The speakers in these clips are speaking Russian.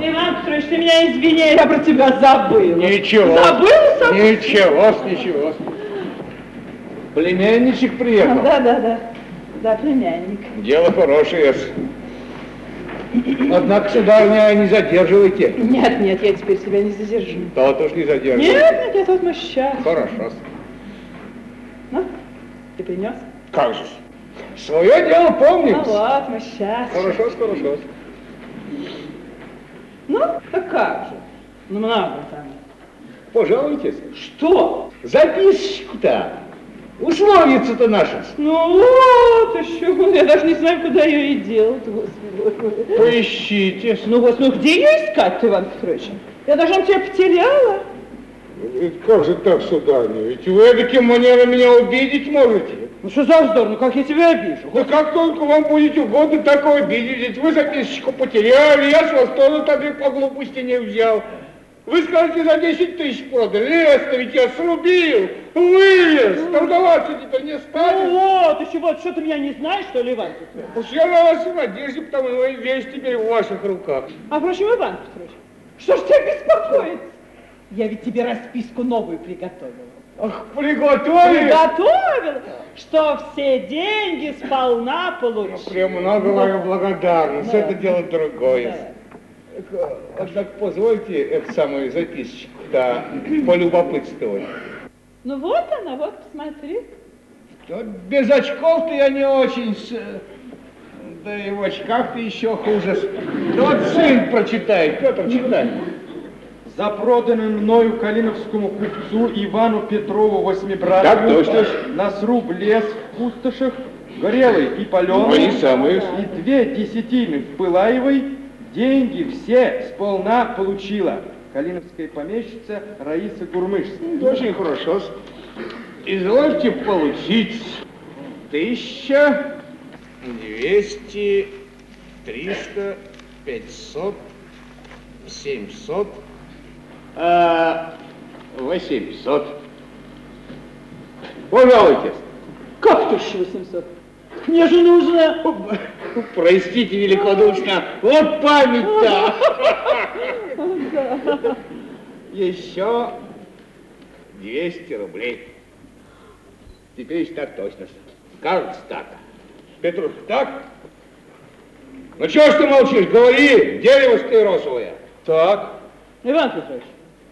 Иван Петрович, ты меня извини, я про тебя забыла. Ничего. Забыла сам? Ничего, ничего. Племянничек приехал. Да, да, да. Да, племянник. Дело хорошее. Однако, сударыня, не задерживайте. Нет, нет, я теперь себя не задержу. Тот уж не задерживайте. Нет, нет, я тут счастлив. Хорошо. Ну, ты принес? Как же? Свое дело помним. Ну вот, мы счастливы. Хорошо, хорошо. Ну, так как же? Ну, много там. Пожалуйтесь. Что? Записочку-то. Условица-то наша. Ну вот еще, я даже не знаю, куда ее и делать, господи. Поищите. Ну, господи, ну где ее искать Иван Петрович? Я даже на тебя потеряла. Как же так, сударыня? Ведь вы таким манером меня обидеть можете. Ну что за вздор, ну как я тебя обижу? Да как только вам будет угодно, так и обидеть. Ведь вы записочку потеряли, я с вас тоже и по глупости не взял. Вы скажете, за 10 тысяч продали. Лес-то ведь я срубил, вылез, торговаться-то не Ну станет. вот, еще вот, что ты меня не знаешь, что ли, Иван Петрович? Уж я на вас и надеюсь, потому что вещь теперь в ваших руках. А впрочем, Иван Петрович, что ж тебя беспокоит? Я ведь тебе расписку новую приготовила. Ах, приготовили? Приготовила, что все деньги сполна получишь. Премного вам благодарность, Да. это дело другое. Да. Однако позвольте эту самую записочку, да, полюбопытствовать. Ну вот она, вот, посмотри. Да без очков-то я не очень, с- да и в очках-то еще хуже. Да вот сын прочитает, Петр, читай. За проданным мною калиновскому купцу Ивану Петрову точно. на сруб лес в пустошах, горелый и паленый, и две десятины в Пылаевой, деньги все сполна получила. Калиновская помещица Раиса Гурмышская. Очень хорошо. Извольте получить тысяча, двести, триста, пятьсот, семьсот, а, восемьсот. Пожалуйте. Как 1800? Мне же нужно... Простите великодушно, вот память-то. Еще 200 рублей. Теперь так точно. Кажется так. Петруш, так? Ну чего ж ты молчишь? Говори, дерево ты розовое. Так. Иван Петрович,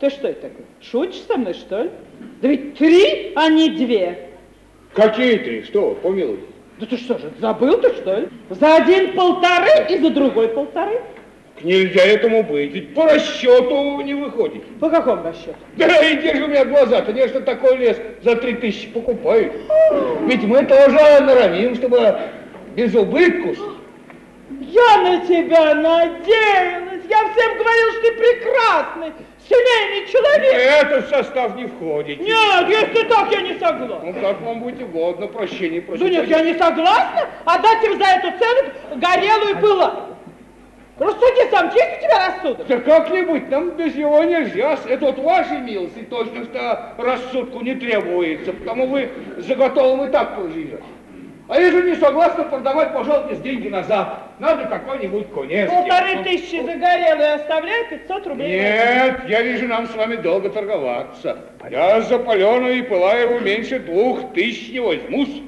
ты что это такое? Шутишь со мной, что ли? Да ведь три, а не две. Какие три? Что, помилуй. Да ты что же, забыл ты, что ли? За один полторы и за другой полторы. Нельзя этому быть, ведь по расчету не выходит. По какому расчету? Да и же у меня глаза? Конечно, такой лес за три тысячи покупают. Ведь мы тоже норовим, чтобы без убытку. Я на тебя надеялась. Я всем говорил, что ты прекрасный, семейный человек. Это в состав не входит. Нет, если так, я не согласна. Ну, как вам будет угодно, прощения просить. Да нет, я не согласна отдать им за эту цену горелую пыла. Рассуди сам, честь у тебя рассудок? Да как-нибудь, нам без его нельзя. Это вот вашей милости точно что рассудку не требуется, потому вы за готовым и так проживете. А если не согласны продавать, пожалуйста, деньги назад. Надо какой-нибудь конец. Полторы тысячи за горелую оставляй, 500 рублей. Нет, я вижу, нам с вами долго торговаться. Я за паленую и пылаеву меньше двух тысяч не возьмусь.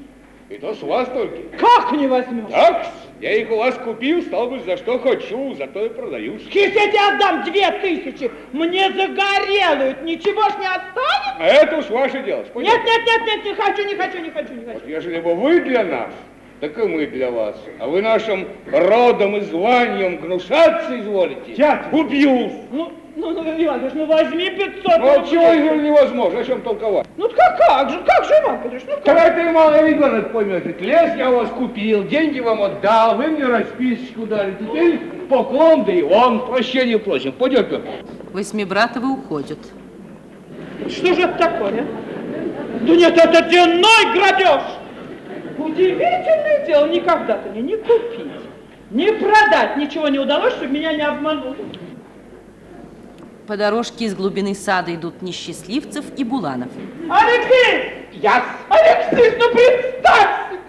И то с вас только. Как не возьмешь? Так, я их у вас купил, стал быть, за что хочу, за то и продаюсь. Если я тебе отдам две тысячи, мне за горелую ничего ж не останется? А это уж ваше дело. Нет, нет, нет, нет, не хочу, не хочу, не хочу, не хочу. Ежели бы вы для нас, так и мы для вас. А вы нашим родом и званием гнушаться изволите. Дядя! Убью. Ну, ну, ну, Иван ну возьми 500 Ну, а рублей. чего же невозможно? О чем толковать? Ну, как, как же, как же, Иван Петрович, ну как? Так это и мало видно, это поймете. Лес я у вас купил, деньги вам отдал, вы мне расписочку дали. Теперь поклон, да и вам прощение просим. Пойдем, Петр. Восьмибратовы уходят. Что же это такое? Да нет, это денной грабеж! Удивительное дело, никогда-то мне не купить, не продать ничего не удалось, чтобы меня не обманули. По дорожке из глубины сада идут Несчастливцев и Буланов. Алексей! Я Алексей, ну представь себе!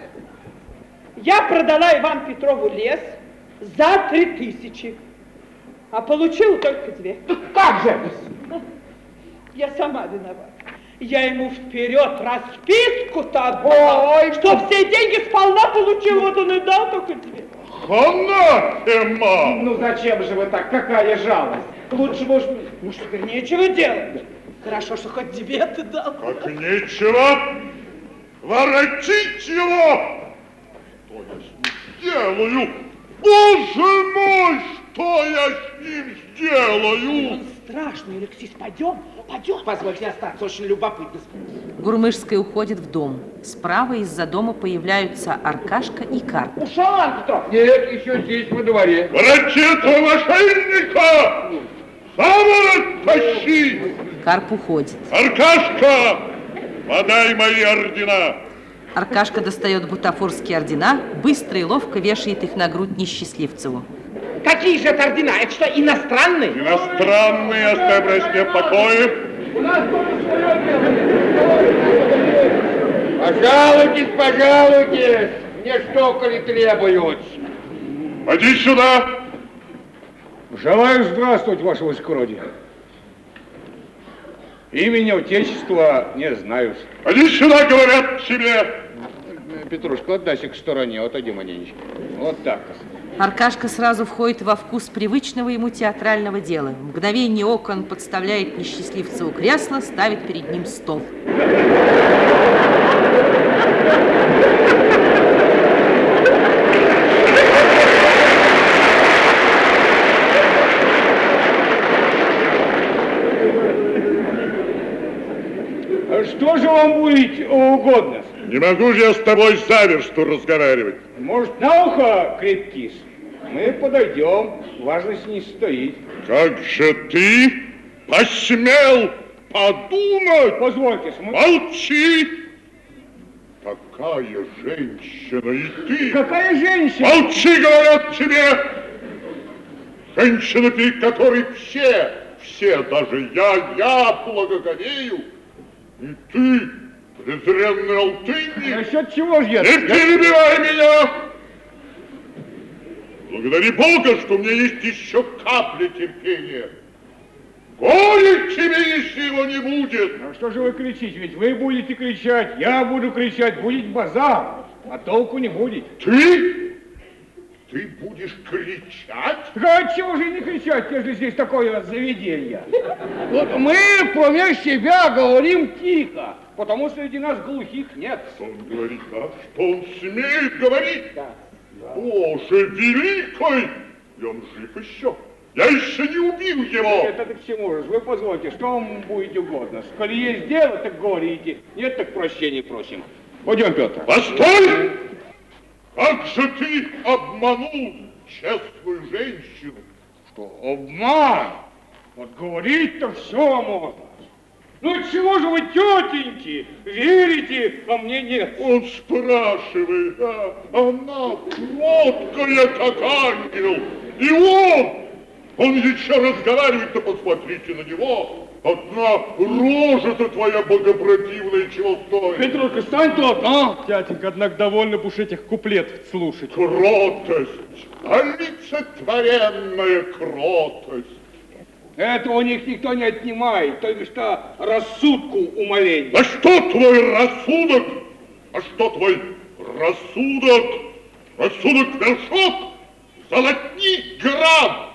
Я продала Ивану Петрову лес за три тысячи. А получил только две. Как же? Я сама виновата. Я ему вперед расписку-то отдала, Ой, что все деньги сполна получил, вот он и дал только две. Анафема! Ну зачем же вы так? Какая жалость? Лучше бы уж... Ну что, теперь нечего делать. Хорошо, что хоть две ты дал. Как нечего воротить его! Что я с ним сделаю? Боже мой, что я с ним сделаю? Страшный, Алексис, пойдем, пойдем. Позвольте остаться, очень любопытно. Гурмышская уходит в дом. Справа из-за дома появляются Аркашка и Карп. Ушел, Петров? Нет, еще здесь, во дворе. Ворочи этого мошенника! Самород тащи! Карп уходит. Аркашка, подай мои ордена! Аркашка достает бутафорские ордена, быстро и ловко вешает их на грудь несчастливцеву. Какие же это ордена? Это что, иностранные? Иностранные оставляй мне в покое. Пожалуйтесь, пожалуйтесь. Мне что, коли требуют? Поди сюда! Желаю здравствовать, ваше высокородие. Имени Отечества не знаю. Поди сюда, говорят тебе! Петрушка, отдайся к стороне, отойди маленечко. Вот так. Аркашка сразу входит во вкус привычного ему театрального дела. В мгновение ока он подставляет несчастливцеву кресло, ставит перед ним стол Что же вам будет угодно? Не могу же я с тобой за версту разговаривать. Может, на ухо крепкис? Мы подойдем, важность не стоит. Как же ты посмел подумать? Позвольте, см- Молчи! Какая женщина и ты! Какая женщина? Молчи, говорят тебе! Женщина, перед которой все, все, даже я, я благоговею. И ты, презренный алтынник, Насчет чего же я? не перебивай меня! Благодари Бога, что у меня есть еще капля терпения. Горе тебе, если его не будет. А что же вы кричите? Ведь вы будете кричать, я буду кричать, будет базар, а толку не будет. Ты? Ты будешь кричать? Так а чего же не кричать, если здесь такое заведение? Вот мы помеж себя говорим тихо, потому среди нас глухих нет. Он говорит так, что он смеет говорить. Боже великой! И он жив еще. Я еще не убил его. Это к чему же? Вы позвольте, что вам будет угодно. Коли есть дело, так говорите. Нет, так прощения просим. Пойдем, Петр. Постой! Как же ты обманул честную женщину? Что, обман? Вот говорить-то все можно. Ну чего же вы, тетеньки, верите, а мне нет? Он спрашивает, а она кроткая, как ангел. И он, он еще разговаривает, да посмотрите на него. Одна рожа-то твоя богопротивная чего стоит. Петрушка, стань тут, а? Тятенька, однако, довольно уж этих куплетов слушать. Кротость, олицетворенная кротость. Это у них никто не отнимает, только что рассудку умоление. А что твой рассудок? А что твой рассудок? Рассудок вершок, золотник град,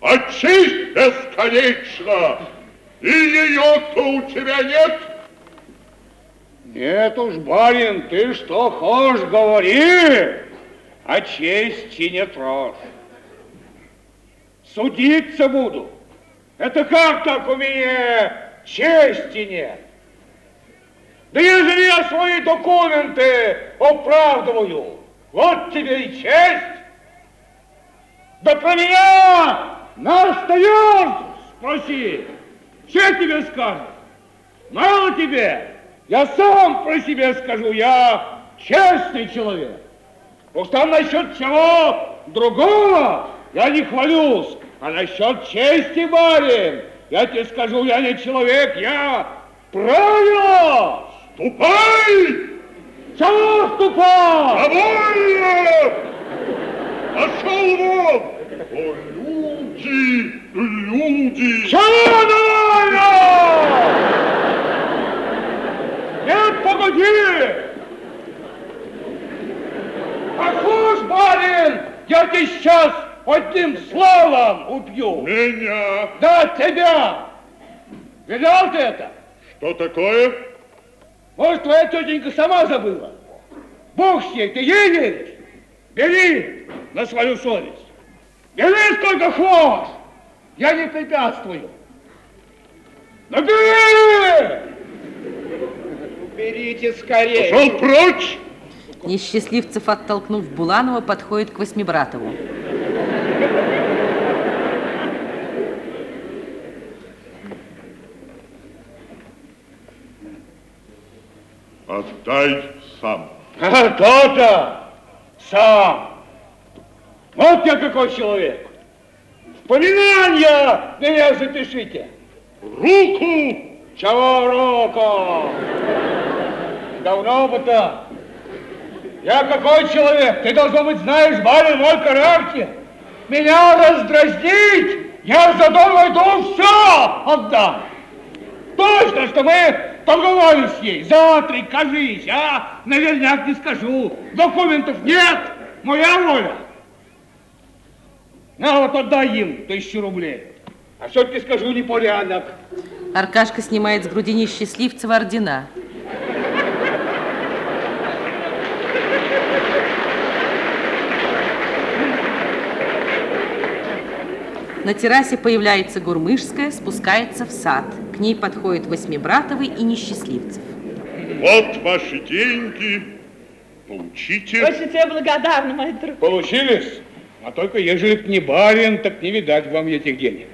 а честь бесконечна, и ее-то у тебя нет. Нет уж, барин, ты что хочешь, говори, а чести не трожь. Судиться буду. Это как так у меня чести нет? Да ежели я свои документы оправдываю, вот тебе и честь. Да про меня настоящ спроси, что тебе скажут? Мало тебе? Я сам про себя скажу, я честный человек. Уж там насчет чего другого я не хвалюсь, а насчет чести, барин, я тебе скажу, я не человек, я правило. Ступай! Чего ступай? Довольно! Пошел вон! О, люди люди. Чего довольно? Нет, погоди! Похож, барин, я тебя сейчас одним словом убью. Меня. Да, тебя! Видал ты это? Что такое? Может, твоя тетенька сама забыла? Бог с ней, ты ей веришь? Бери на свою совесть. Бери сколько хочешь. Я не препятствую. Но бери! Берите скорее. Пошел прочь. Несчастливцев, оттолкнув Буланова, подходит к Восьмибратову. Отдай сам. А то-то! Сам! Вот я какой человек! Вспоминания меня запишите! Руку! Чего руку? Давно бы так. Я какой человек? Ты, должно быть, знаешь, барин, мой характер. Меня раздразнить, я за дом войду все отдам. Точно, что мы поговорим с ней. Завтра, кажись, а наверняк не скажу. Документов нет, моя воля. На вот отдай им тысячу рублей. А все-таки скажу непорядок. Аркашка снимает с груди несчастливцева ордена. На террасе появляется Гурмышская, спускается в сад. Ней подходят Восьмибратовый и Несчастливцев. Вот ваши деньги. Получите. Очень тебе благодарна, мой друг. Получились? А только ежели б не барин, так не видать вам этих денег.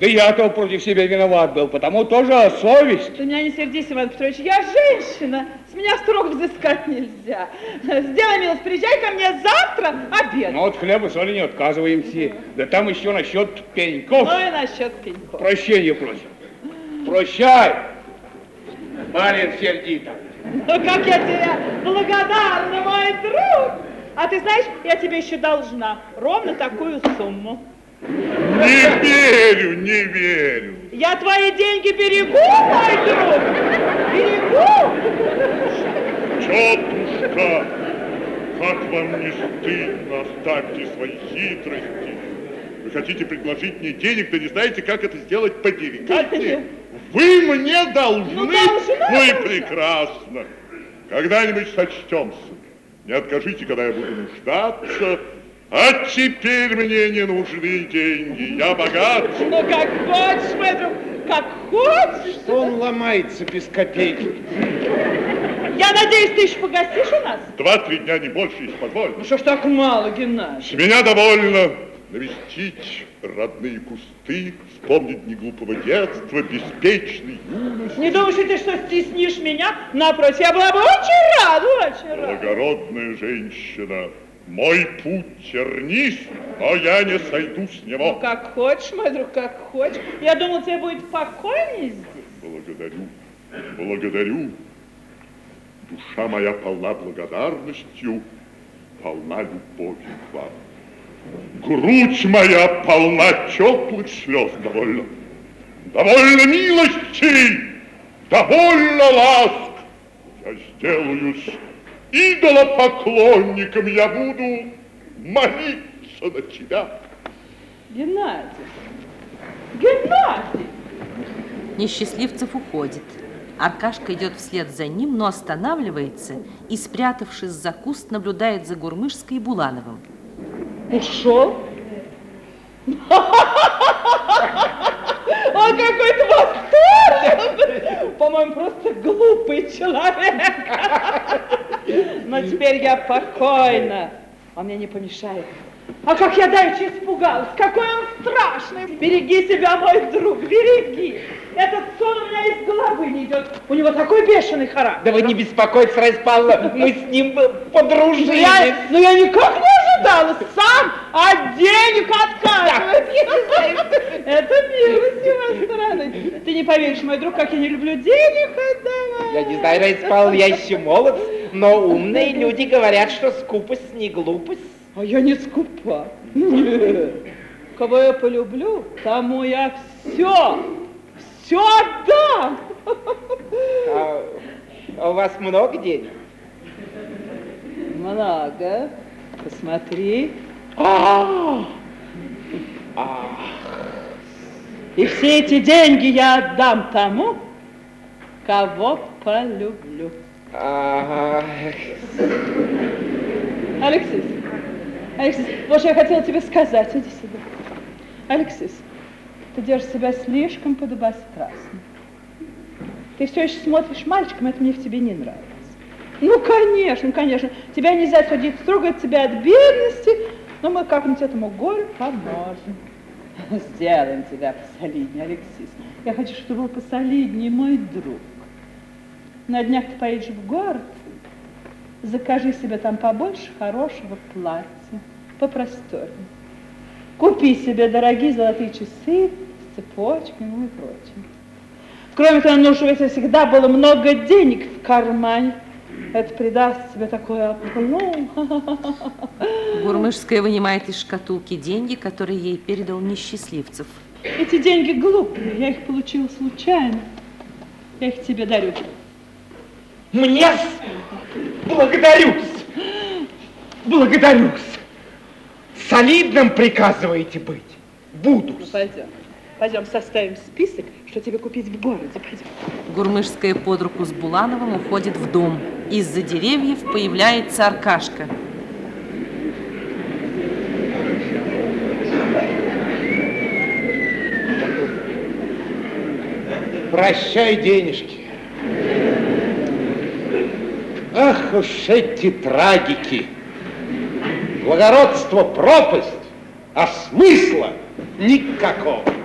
Да я-то против себя виноват был, потому тоже совесть. Ты меня не сердись, Иван Петрович, я женщина, с меня строго взыскать нельзя. Сделай милость, приезжай ко мне завтра обед. Ну вот хлеба соли не отказываемся. Да там еще насчет пеньков. Ну и насчет пеньков. Прощения просим. Прощай. Барин сердито. Ну как я тебе благодарна, мой друг. А ты знаешь, я тебе еще должна ровно такую сумму. Не верю, не верю. Я твои деньги берегу, мой друг, берегу. Тетушка, как вам не стыдно, оставьте свои хитрости. Вы хотите предложить мне денег, да не знаете, как это сделать поделикатнее? Вы мне должны? Ну, должна. Ну и прекрасно. Когда-нибудь сочтемся. Не откажите, когда я буду нуждаться. А теперь мне не нужны деньги. Я богат. Ну как хочешь, друг, как хочешь. Он ломается без копейки. Я надеюсь, ты еще погостишь у нас? Два-три дня, не больше, если позволите. Ну что ж так мало, Геннадий? С меня довольно навестить родные кусты, вспомнить неглупого детства, беспечной юности. Не думаешь ли ты, что стеснишь меня? Напротив, я была бы очень рада, очень рада. Благородная женщина, мой путь тернист, но я не сойду с Ну, него. как хочешь, мой друг, как хочешь. Я думал, тебе будет покойнее здесь. Благодарю, благодарю. Душа моя полна благодарностью, полна любовью к вам. Грудь моя полна теплых слез довольно. Довольно милости, довольно ласк. Я сделаюсь идолопоклонником, я буду молиться на тебя. Геннадий, Геннадий. Несчастливцев уходит. Аркашка идет вслед за ним, но останавливается и, спрятавшись за куст, наблюдает за Гурмышской и Булановым. Ушел? Он какой-то восторженный. По-моему, просто глупый человек. Но теперь я покойна. Он мне не помешает. А как я давеча испугалась, какой он страшный. Береги себя, мой друг, береги. Этот сон у меня из головы не идет. У него такой бешеный характер. Да вы не беспокойтесь, Раиса Павловна, мы с ним Ну подружились. я, ну я никак не ожидала, сам от денег отказывает. Это милость с его стороны. Ты не поверишь, мой друг, как я не люблю денег отдавать. Я не знаю, Раиса Павловна, я еще молод, но умные люди говорят, что скупость не глупость. А я не скупа. Нет. Кого я полюблю, тому я все, все отдам. А у вас много денег? Много. Посмотри. И все эти деньги я отдам тому, кого полюблю. Алексис, Алексис, вот что я хотела тебе сказать, иди сюда. Алексис, ты держишь себя слишком подобострастно. Ты все еще смотришь мальчиком, это мне в тебе не нравится. Ну, конечно, конечно, тебя нельзя судить строго от тебя от бедности, но мы как-нибудь этому горю поможем. Сделаем тебя посолиднее, Алексис. Я хочу, чтобы был посолиднее, мой друг. На днях ты поедешь в город, закажи себе там побольше хорошего платья, попросторнее. Купи себе дорогие золотые часы с цепочками ну и прочим. Кроме того, нужно, чтобы всегда было много денег в кармане. Это придаст тебе такой оплом. Гурмышская вынимает из шкатулки деньги, которые ей передал несчастливцев. Эти деньги глупые, я их получила случайно. Я их тебе дарю. Мне благодарюсь. Благодарюсь. Солидным приказываете быть. Буду. Ну, пойдем. Пойдем составим список, что тебе купить в городе. Пойдем. Гурмышская под руку с Булановым уходит в дом. Из-за деревьев появляется Аркашка. Прощай денежки. Ах уж эти трагики. Благородство пропасть, а смысла никакого.